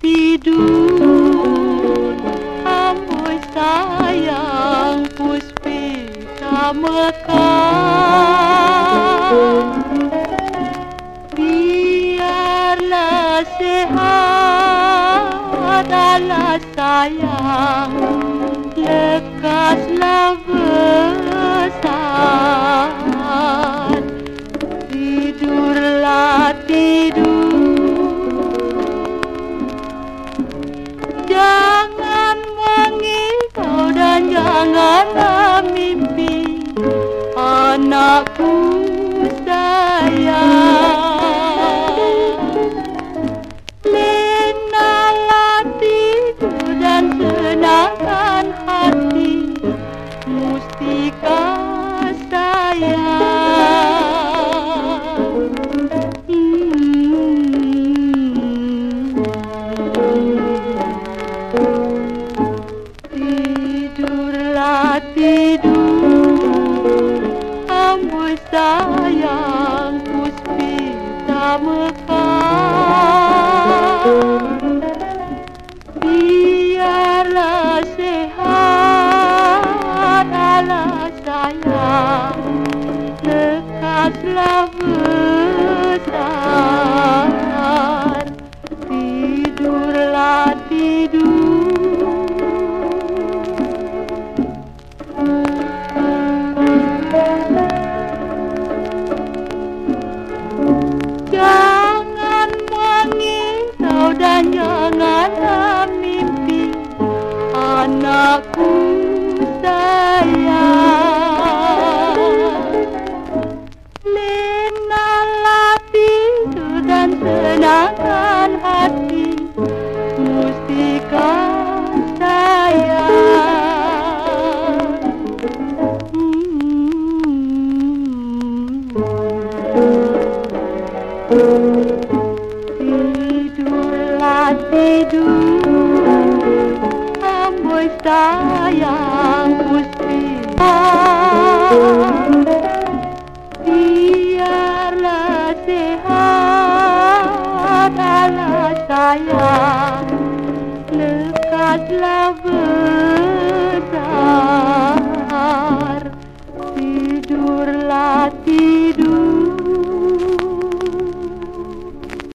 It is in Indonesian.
tidur. Amboi sayang puspita mekar. Biarlah sehat adalah sayang. Lekaslah besar Mustika sayang Tidurlah tidur Amboi sayang Lekaslah besar Tidurlah tidur. Jangan mengintau dan janganlah mimpi Anakku dan senangkan hati Mustika sayang Tidurlah tidur Amboi sehat alah sayang Lekaslah besar Tidurlah tidur